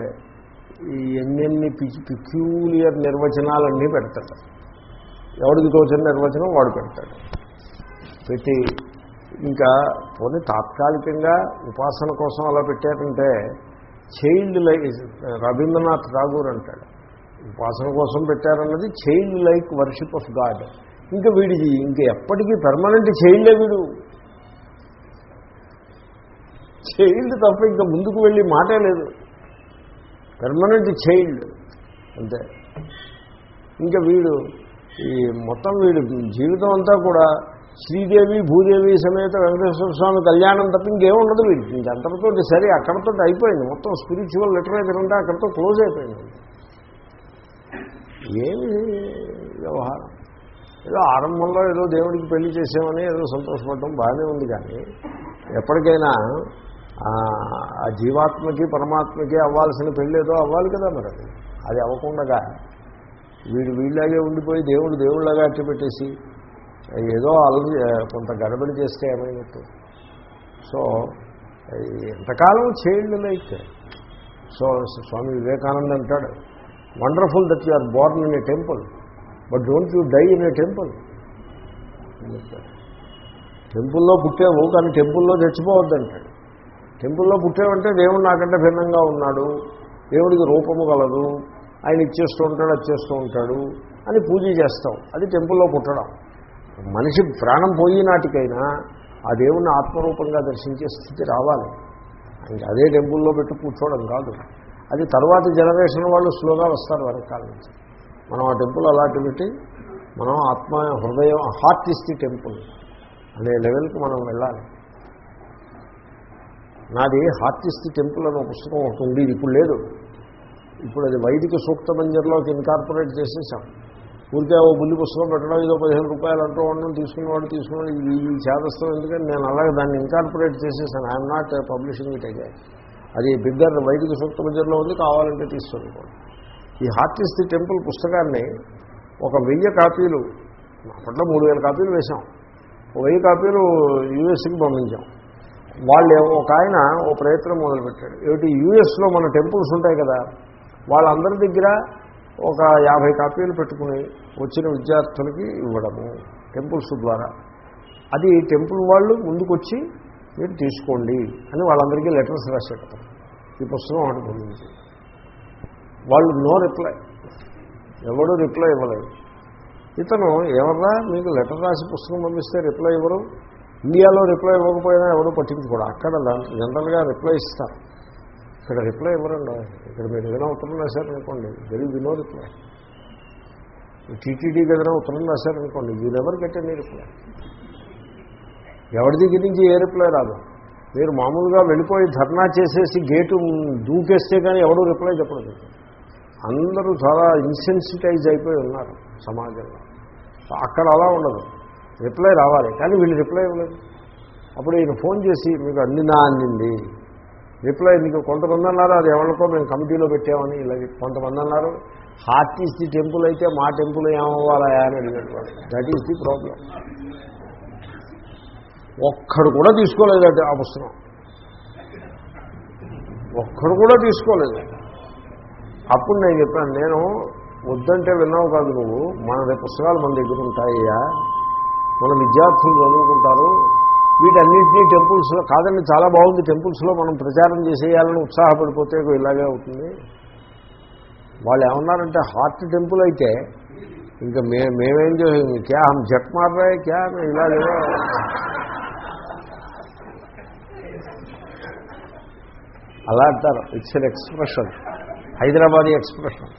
ఈ ఎన్నెన్ని పిచి పిక్యూలియర్ నిర్వచనాలన్నీ పెడతాడు. ఎవడికి తోచిన నిర్వచనం వాడు పెడతాడు. పెట్టి ఇంకా పోనీ తాత్కాలికంగా ఉపాసన కోసం అలా పెట్టారంటే చైల్డ్ లైఫ్ రవీంద్రనాథ్ ఠాగూర్ అంటాడు. ఉపాసన కోసం పెట్టారన్నది child like worship of God ఇంకా వీడికి ఇంకా ఎప్పటికీ పర్మనెంట్ చైల్డే వీడు. చైల్డ్ తప్ప ఇంకా ముందుకు వెళ్ళి మాటే లేదు. పెర్మనెంట్ చైల్డ్ అంతే. ఇంకా వీడు ఈ మొత్తం వీడు జీవితం అంతా కూడా శ్రీదేవి భూదేవి సమేత వెంకటేశ్వర స్వామి కళ్యాణం తప్ప ఇంకేముండదు వీడికి. ఇంకంతటితో సరే అక్కడతో అయిపోయింది. మొత్తం స్పిరిచువల్ లిటరేచర్ ఉంటే అక్కడితో క్లోజ్ అయిపోయింది. ఏమి వ్యవహారం? ఏదో ఆరంభంలో ఏదో దేవుడికి పెళ్ళి చేసామని ఏదో సంతోషపడడం బాగానే ఉంది కానీ ఎప్పటికైనా ఆ జీవాత్మకి పరమాత్మకి అవ్వాల్సిన పెళ్ళి ఏదో అవ్వాలి కదా మరి అది. అది అవ్వకుండా వీడు వీళ్ళలాగే ఉండిపోయి దేవుడు దేవుళ్ళగా అట్టిపెట్టేసి ఏదో అలరి కొంత గడబడి చేస్తే ఏమైనట్టు. సో ఎంతకాలం child like? So Swami Vivekananda అంటాడు wonderful that you are born in a temple but don't you die in a temple టెంపుల్లో పుట్టావు కానీ టెంపుల్లో చచ్చిపోవద్దంటాడు టెంపుల్లో పుట్టావంటే దేవుడు నాకంటే భిన్నంగా ఉన్నాడు దేవుడికి రూపము గలదు ఆయన ఇచ్చేస్తూ ఉంటాడు వచ్చేస్తూ ఉంటాడు అని పూజ చేస్తాం. అది టెంపుల్లో పుట్టడం. మనిషి ప్రాణం పోయి నాటికైనా ఆ దేవుణ్ణి ఆత్మరూపంగా దర్శించే స్థితి రావాలి. అదే టెంపుల్లో పెట్టి కూర్చోవడం కాదు. అది తర్వాత జనరేషన్ వాళ్ళు స్లోగా వస్తారు వెనకాల నుంచి. మనం ఆ టెంపుల్ అలాంటి పెట్టి మనం ఆత్మ హృదయం హార్ట్ ఇస్ ది టెంపుల్ అనే లెవెల్కి మనం వెళ్ళాలి. నాది హార్ట్ ఇస్ ది టెంపుల్ అనే పుస్తకం ఒకటి ఉంది ఇప్పుడు లేదు. ఇప్పుడు అది వైదిక సూక్త మంజర్లోకి ఇన్కార్పొరేట్ చేసేసాం. ఊరికే ఓ బుల్లి పుస్తకం పెట్టడం ఏదో పదిహేను రూపాయలు అంటూ ఉండడం తీసుకున్నవాడు తీసుకున్నాడు ఈ చేదస్తాం ఎందుకంటే నేను అలాగే దాన్ని ఇన్కార్పొరేట్ చేసేసాను. I'm not publishing it again అది బిగ్గర్ వైదిక సూక్త మధ్యలో ఉంది కావాలంటే తీసుకోండి ఈ హార్ట్ ఇస్ ది టెంపుల్ పుస్తకాన్ని ఒక వెయ్యి కాపీలు అప్పట్లో మూడు వేల కాపీలు వేశాం. వెయ్యి కాపీలు యూఎస్కి పంపించాం. వాళ్ళు ఒక ఆయన ఓ ప్రయత్నం మొదలుపెట్టాడు. ఏమిటి యూఎస్లో మన టెంపుల్స్ ఉంటాయి కదా వాళ్ళందరి దగ్గర ఒక యాభై కాపీలు పెట్టుకుని వచ్చిన విద్యార్థులకి ఇవ్వడము టెంపుల్స్ ద్వారా. అది టెంపుల్ వాళ్ళు ముందుకొచ్చి మీరు తీసుకోండి అని వాళ్ళందరికీ లెటర్స్ రాసేటం ఈ పుస్తకం ఒకటి గురించి. వాళ్ళు నో రిప్లై. ఎవడు రిప్లై ఇవ్వలేదు. ఇతను ఎవర్రా మీకు లెటర్ రాసి పుస్తకం పంపిస్తే రిప్లై ఇవ్వరు? ఇండియాలో రిప్లై ఇవ్వకపోయినా ఎవడో పట్టించుకోడు. అక్కడ జనరల్గా రిప్లై ఇస్తారు. ఇక్కడ రిప్లై ఇవ్వరండి. ఇక్కడ మీరు ఏదైనా ఉత్తరం రాశారనుకోండి వెరీ వినో రిప్లై టీటీడీకి ఏదైనా ఉత్తరం రాశారనుకోండి you never get any reply ఎవరి దగ్గర నుంచి ఏ రిప్లై రాదు. మీరు మామూలుగా వెళ్ళిపోయి ధర్నా చేసేసి గేటు దూకేస్తే కానీ ఎవడూ రిప్లై చెప్పలేదు అందరూ చాలా ఇన్సెన్సిటైజ్ అయిపోయి ఉన్నారు సమాజంలో. అక్కడ అలా ఉండదు. రిప్లై రావాలి. కానీ వీళ్ళు రిప్లై ఇవ్వలేదు. అప్పుడు ఈయన ఫోన్ చేసి మీకు అందినా అందింది రిప్లై మీకు కొంతమంది అన్నారు అది ఎవరికో మేము కమిటీలో పెట్టామని ఇలా కొంతమంది అన్నారు. హార్ట్ ఈస్ ది టెంపుల్ అయితే మా టెంపుల్ ఏమవ్వాలా అని అడిగాడు దట్ ఈస్ ది ప్రాబ్లం ఒక్కడు కూడా తీసుకోలేదు ఆ పుస్తకం. ఒక్కడు కూడా తీసుకోలేదు. అప్పుడు నేను చెప్పాను నేను వద్దంటే విన్నావు కాదు నువ్వు. మన పుస్తకాలు మన దగ్గర ఉంటాయ్యా. మన విద్యార్థులు చదువుకుంటారు. వీటన్నింటినీ టెంపుల్స్లో కాదండి చాలా బాగుంది. టెంపుల్స్లో మనం ప్రచారం చేసేయాలని ఉత్సాహపడిపోతే ఇలాగే అవుతుంది. వాళ్ళు ఏమన్నారంటే హార్ట్ టెంపుల్ అయితే ఇంకా మే మేమేం చేసాం క్యా జట్ మార్ రే క్యా? ఇలాగే అలా అంటారు. It's an expression Hyderabadi expression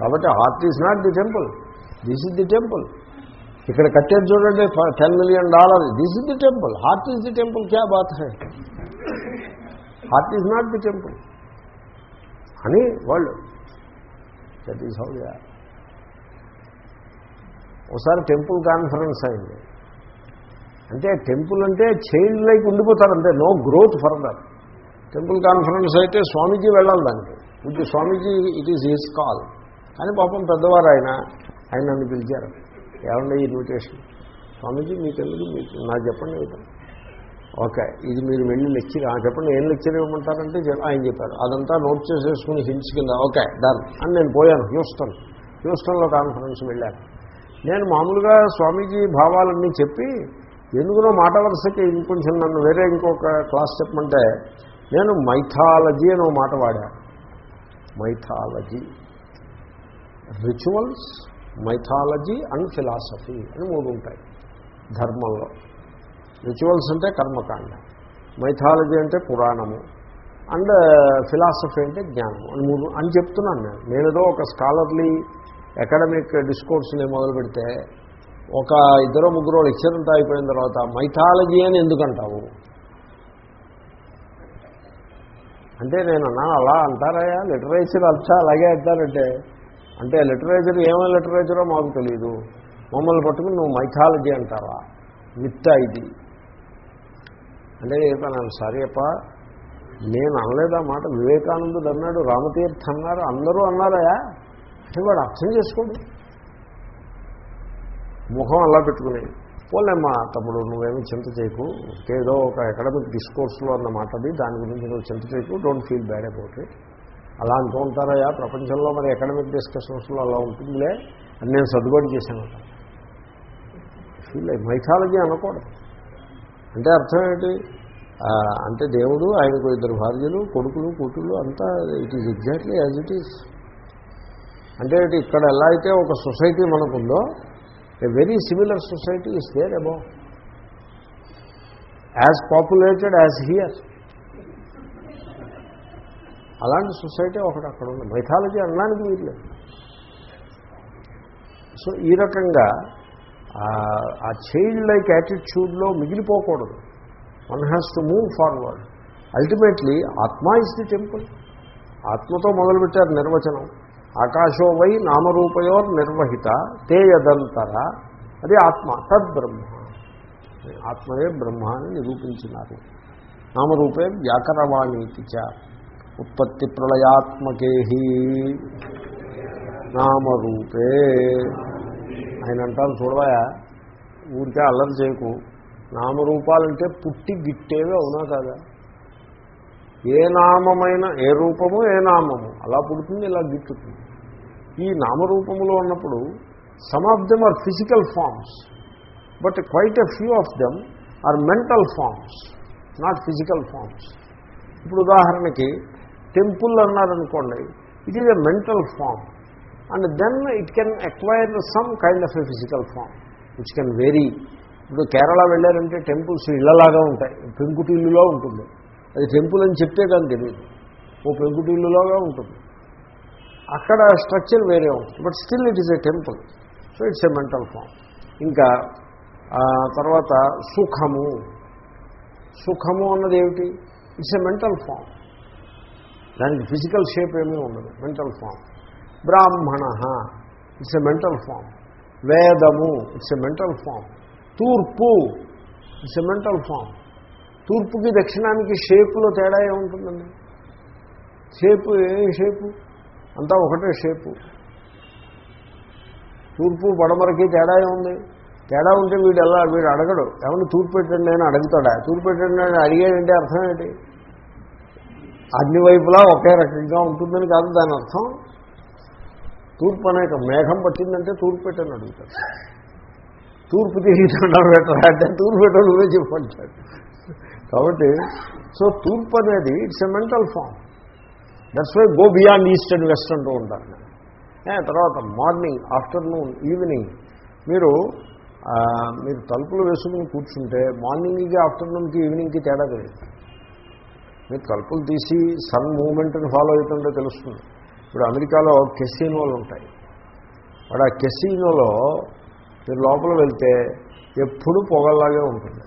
కాబట్టి heart is not the temple this is the temple ఇక్కడ కట్టేది చూడండి ten million dollar this is the temple heart is the temple క్యా బాత్ high heart is not the temple అని వాళ్ళు that is how yeah ఒకసారి temple conference అయింది. అంటే టెంపుల్ అంటే చైల్డ్ లైక్ ఉండిపోతారు అంతే. No growth further temple conference అయితే స్వామీజీ వెళ్ళాలి దానికి. ఇది Swamiji it is his call కానీ పాపం పెద్దవారు ఆయన ఆయన నన్ను పిలిచారు. ఏమన్నా ఇన్విటేషన్ స్వామీజీ మీకు ఎందుకు మీకు నాకు చెప్పండి ఏదో. ఓకే ఇది మీరు వెళ్ళి లెక్చర్ ఆ, చెప్పండి ఏం లెక్చర్ ఇవ్వమంటారంటే ఆయన చెప్పారు. అదంతా నోట్ చేసేసుకుని హింట్స్ కింద ఓకే డన్ అని నేను పోయాను హ్యూస్టన్ హ్యూస్టన్లో కాన్ఫరెన్స్ వెళ్ళాను. నేను మామూలుగా స్వామీజీ భావాలన్నీ చెప్పి ఎందుకునో మాట వరుసకి ఇంకొంచెం నన్ను వేరే ఇంకొక క్లాస్ చెప్పమంటే నేను మైథాలజీ అని ఒక మాట వాడాను mythology. Rituals mythology and philosophy అని మూడు ఉంటాయి ధర్మంలో. రిచువల్స్ అంటే కర్మకాండ మైథాలజీ అంటే పురాణము అండ్ ఫిలాసఫీ అంటే జ్ఞానము అని మూడు అని చెప్తున్నాను నేను. నేనేదో ఒక స్కాలర్లీ అకాడమిక్ డిస్కోర్స్ని మొదలు పెడితే ఒక ఇద్దరు ముగ్గురు లెక్చర్ అంతా అయిపోయిన తర్వాత మైథాలజీ అని ఎందుకంటావు? అంటే నేను అన్నాను అలా అంటారయ్యా లిటరేచర్ అచ్చా అలాగే అంటారంటే అంటే లిటరేచర్ ఏమో లిటరేచరో మాకు తెలియదు మమ్మల్ని పట్టుకుని నువ్వు మైథాలజీ అంటావా? మిత్తా ఇది. అంటే చెప్పాను సారీ అప్ప నేను అనలేదా మాట? వివేకానందుడు అన్నాడు రామతీర్థ అన్నారు అందరూ అన్నారయా? అంటే వాడు అర్థం చేసుకోడు. ముఖం అలా పెట్టుకునేది పోలేమ్మా తమ్ముడు నువ్వేమి చింత చేయకు. ఏదో ఒక అకాడమిక్ డిస్కోర్స్లో అన్న మాటది దాని గురించి నువ్వు చింత చేయకు don't feel bad about it అలా అంటూ ఉంటారయ్యా ప్రపంచంలో మరి అకాడమిక్ డిస్కషన్స్లో అలా ఉంటుందిలే అని నేను సర్దుబాటు చేశాను. ఫీల్ అయ్యి మైథాలజీ అనకూడదు. అంటే అర్థం ఏంటి? అంటే దేవుడు ఆయనకు ఇద్దరు భార్యలు కొడుకులు కూతుళ్ళు అంతా it is exactly as it is అంటే ఇక్కడ ఎలా అయితే ఒక society మనకుందో a very similar society is there about as populated as here అలాంటి సొసైటీ ఒకటి అక్కడ ఉంది. మైథాలజీ అనడానికి మీరు సో ఈ రకంగా ఆ- ఆ చైల్డ్ లైక్ యాటిట్యూడ్లో మిగిలిపోకూడదు. One has to move forward ultimately atma is the temple ఆత్మతో మొదలుపెట్టారు నిర్వచనం. ఆకాశో వై నామరూపయోర్ నిర్వహిత తే యదంతర అది ఆత్మ తద్బ్రహ్మ ఆత్మయే బ్రహ్మ అని నిరూపించినారు. నామరూపే వ్యాకరవాణీతి చ. ఉత్పత్తి ప్రళయాత్మకే నామరూపే. ఆయన అంటారు చూడవయా ఊరికే అల్లరి చేయకు. నామరూపాలంటే పుట్టి గిట్టేవి అవునా కాదా? ఏ నామమైన ఏ రూపము ఏ నామము. అలా పుడుతుంది ఇలా గిట్టుతుంది. ఈ నామరూపములు ఉన్నప్పుడు some of them are physical forms but quite a few of them are mental forms not physical forms ఇప్పుడు ఉదాహరణకి టెంపుల్ అన్నారనుకోండి it is a mental form and then it can acquire some kind of a physical form which can very ఇప్పుడు కేరళ వెళ్ళారంటే temples ఇళ్ళలాగా ఉంటాయి పెంకుటిల్లులో ఉంటుంది. అది temple అని చెప్తే కానీ తెలియదు. ఓ పెంకుటిల్లులాగా ఉంటుంది. అక్కడ స్ట్రక్చర్ వేరే ఉంటుంది. But still it is a temple so it's a mental form ఇంకా తర్వాత సుఖము. సుఖము అన్నది ఏమిటి? ఇట్స్ ఎ మెంటల్ ఫామ్ దానికి ఫిజికల్ షేప్ ఏమీ ఉండదు. మెంటల్ ఫామ్ బ్రాహ్మణ. ఇట్స్ ఎ మెంటల్ ఫామ్ వేదము. ఇట్స్ ఎ మెంటల్ ఫామ్ తూర్పు. ఇట్స్ ఎ మెంటల్ ఫామ్ తూర్పుకి దక్షిణానికి షేపులో తేడా ఏముంటుందండి? షేపు ఏ షేపు అంతా ఒకటే షేపు. తూర్పు పడమరకి తేడా ఏముంది? తేడా ఉంటే వీడు ఎలా వీడు అడగడు. ఏమన్నా తూర్పు పెట్టండి అని అడుగుతాడా? తూర్పు పెట్టండి అని అడిగాడంటే అర్థం ఏంటి? అన్ని వైపులా ఒకే రకంగా ఉంటుందని కాదు దాని అర్థం. తూర్పు అనేక మేఘం పట్టిందంటే తూర్పు పెట్టని అడుగుతాడు. తూర్పు తిరిగి పెట్టరా అంటే తూర్పు పెట్టడం నువ్వే చెప్పంటాడు. కాబట్టి సో తూర్పు అనేది it's a mental form that's why go beyond east and west అంటూ ఉంటారు. తర్వాత మార్నింగ్ ఆఫ్టర్నూన్ ఈవినింగ్ మీరు మీరు తలుపులు వేసుకుని కూర్చుంటే మార్నింగ్కి ఆఫ్టర్నూన్కి ఈవినింగ్కి తేడా తెలియదు మీరు తలుపులు తీసి సన్ మూమెంట్ని ఫాలో అవుతుంటే తెలుస్తుంది. ఇప్పుడు అమెరికాలో కెసినోలు ఉంటాయి. వాడు ఆ కెసినోలో మీరు లోపల వెళ్తే ఎప్పుడూ పొగల్లాగే ఉంటుంది.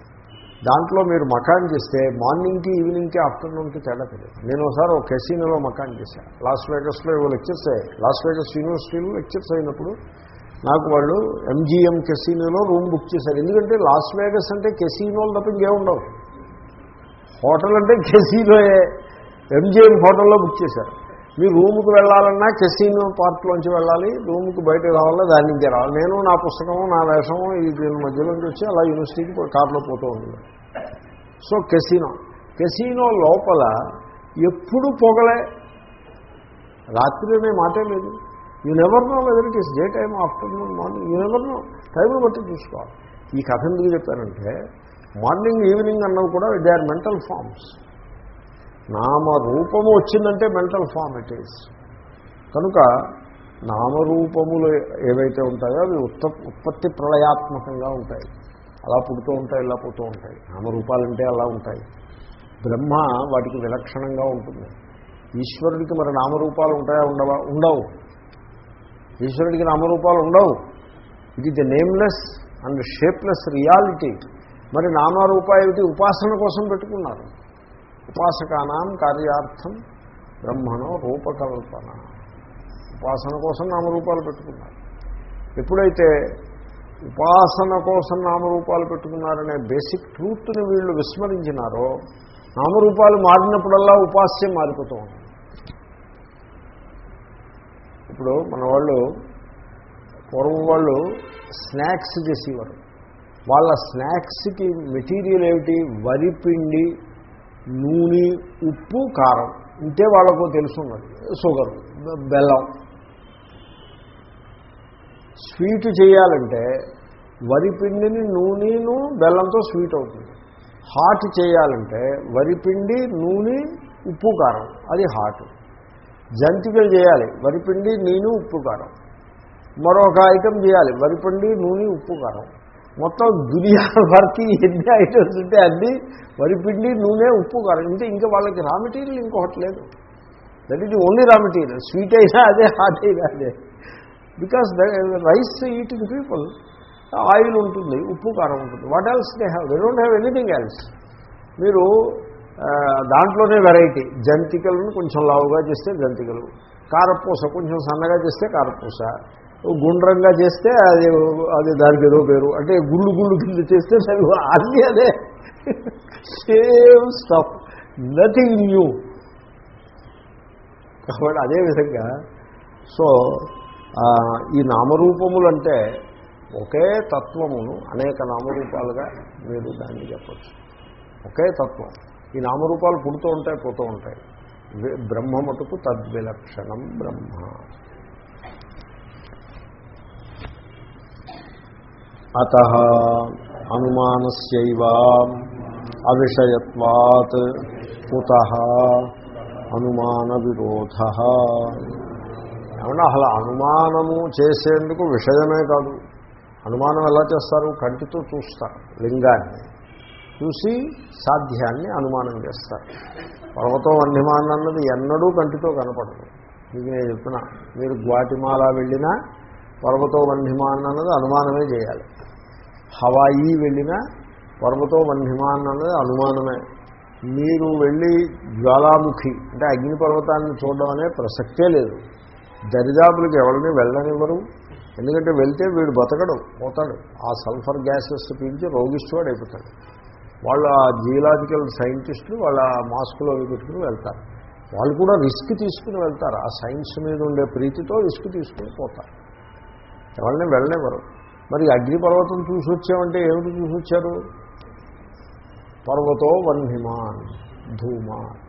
దాంట్లో మీరు మకాన్ చేస్తే మార్నింగ్కి ఈవినింగ్కి ఆఫ్టర్నూన్కి తేడా తెలియదు. నేను ఒకసారి ఒక కెసినోలో మకాన్ చేశాను లాస్ వేగస్లో ఇవో లెక్చర్స్ అయ్యాయి లాస్ వేగస్ యూనివర్సిటీలో లెక్చర్స్ అయినప్పుడు నాకు వాళ్ళు ఎంజీఎం కెసినోలో రూమ్ బుక్ చేశారు. ఎందుకంటే లాస్ వేగస్ అంటే కెసినోలు తప్ప ఇంకేముండవు హోటల్ అంటే కెసినోయే. ఎంజీఎం హోటల్లో బుక్ చేశారు. మీ రూమ్కి వెళ్ళాలన్నా కెసినో పార్ట్లోంచి వెళ్ళాలి రూమ్కి బయటకు రావాలా దాని నుంచి రావాలి. నేను నా పుస్తకము నా వేషము ఈ దీని మధ్యలోంచి వచ్చి అలా యూనివర్సిటీకి కార్లో పోతూ ఉంటుంది సో కెసినో. కెసినో లోపల ఎప్పుడు పొగలే. రాత్రి అనే మాటే లేదు. You never know whether it is day time afternoon morning you never know టైంను బట్టి చూసుకోవాలి. ఈ కథ ఎందుకు చెప్పానంటే మార్నింగ్ ఈవినింగ్ అన్నవి కూడా దే ఆర్ మెంటల్ ఫార్మ్స్ నామరూపము వచ్చిందంటే మెంటల్ ఫామ్ ఇట్ ఈస్. కనుక నామరూపములు ఏవైతే ఉంటాయో అవి ఉత్త ఉత్పత్తి ప్రళయాత్మకంగా ఉంటాయి. అలా పుడుతూ ఉంటాయి ఇలా పోతూ ఉంటాయి. నామరూపాలంటే అలా ఉంటాయి. బ్రహ్మ వాటికి విలక్షణంగా ఉంటుంది. ఈశ్వరుడికి మరి నామరూపాలు ఉంటాయా ఉండవా? ఉండవు. ఈశ్వరుడికి నామరూపాలు ఉండవు. ఇది the nameless and shapeless reality. మరి నామరూప ఉపాసన కోసం పెట్టుకున్నారు. ఉపాసకానాం కార్యార్థం బ్రహ్మణో రూపకల్పన. ఉపాసన కోసం నామరూపాలు పెట్టుకున్నారు. ఎప్పుడైతే ఉపాసన కోసం నామరూపాలు పెట్టుకున్నారనే బేసిక్ ట్రూత్ని వీళ్ళు విస్మరించినారో నామరూపాలు మారినప్పుడల్లా ఉపాస్యం మారిపోతూ ఉంటుంది. ఇప్పుడు మన వాళ్ళు పూర్వం వాళ్ళు స్నాక్స్ చేసేవారు. వాళ్ళ స్నాక్స్కి మెటీరియల్ ఏమిటి? వరిపిండి నూనె ఉప్పు కారం. ఉంటే వాళ్ళకు తెలుసున్నది షుగర్ బెల్లం. స్వీట్ చేయాలంటే వరిపిండిని నూనెను బెల్లంతో స్వీట్ అవుతుంది. హాట్ చేయాలంటే వరిపిండి నూనె ఉప్పు కారం. అది హాట్. జంతికలు చేయాలి. వరిపిండి నేను ఉప్పు కారం. మరొక ఐటెం చేయాలి. వరిపిండి నూనె ఉప్పు కారం. మొత్తం దునియా భర్తీ ఎన్ని ఐటమ్స్ ఉంటే అన్ని వరిపిండి నూనె ఉప్పు కారం. అంటే ఇంకా వాళ్ళకి రా మెటీరియల్ ఇంకొకటి లేదు. That is only raw material sweet అయినా అదే హాట్ అయినా అదే. Because rice eating people oil ఉంటుంది ఉప్పు కారం ఉంటుంది. What else they have they don't have anything else మీరు దాంట్లోనే వెరైటీ జంతికలను కొంచెం లావుగా చేస్తే జంతికలు. కారపూస కొంచెం సన్నగా చేస్తే కారపూస. గుండ్రంగా చేస్తే అది అది దానికి ఏదో పేరు. అంటే గుళ్ళు గుళ్ళు కింద చేస్తే దానికి అన్నీ అదే. సేమ్ స్టఫ్ నథింగ్ న్యూ కాబట్టి అదేవిధంగా సో ఈ ఈ నామరూపములంటే ఒకే తత్వమును అనేక నామరూపాలుగా మీరు దాన్ని చెప్పచ్చు. ఒకే తత్వం. ఈ నామరూపాలు పుడుతూ ఉంటాయి పోతూ ఉంటాయి. బ్రహ్మ మటుకు తద్విలక్షణం బ్రహ్మ. అత అనుమానస్యవ అవిషయత్వాత్ కుత అనుమాన విరోధ ఏమన్నా అసలు అనుమానము చేసేందుకు విషయమే కాదు. అనుమానం ఎలా చేస్తారు? కంటితో చూస్తారు లింగాన్ని. చూసి సాధ్యాన్ని అనుమానం చేస్తారు. పర్వతం అన్నిమానం అన్నది ఎన్నడూ కంటితో కనపడదు. మీకు నేను చెప్తున్నా మీరు గ్వాటిమాల వెళ్ళినా పర్వతో వన్యమాన్ అన్నది అనుమానమే చేయాలి. హవాయి వెళ్ళినా పర్వతో వన్యమాన్ అన్నది అనుమానమే. మీరు వెళ్ళి జ్వాలాముఖి అంటే అగ్నిపర్వతాన్ని చూడడం అనే ప్రసక్తే లేదు. దరిదాపులకు ఎవరిని వెళ్ళనివ్వరు. ఎందుకంటే వెళ్తే వీడు బతకడు పోతాడు. ఆ సల్ఫర్ గ్యాసెస్ పీల్చి రోగిష్టివాడు అయిపోతాడు వాళ్ళు ఆ జియలాజికల్ సైంటిస్టులు వాళ్ళ మాస్కులో పెట్టుకుని వెళ్తారు. వాళ్ళు కూడా రిస్క్ తీసుకుని వెళ్తారు. ఆ సైన్స్ మీద ఉండే ప్రీతితో రిస్క్ తీసుకుని పోతారు. ఎవరిని వెళ్ళనివ్వరు. మరి అగ్నిపర్వతం చూసి వచ్చామంటే ఏమిటి చూసి వచ్చారు పర్వతో వన్హిమాన్ ధూమాన్.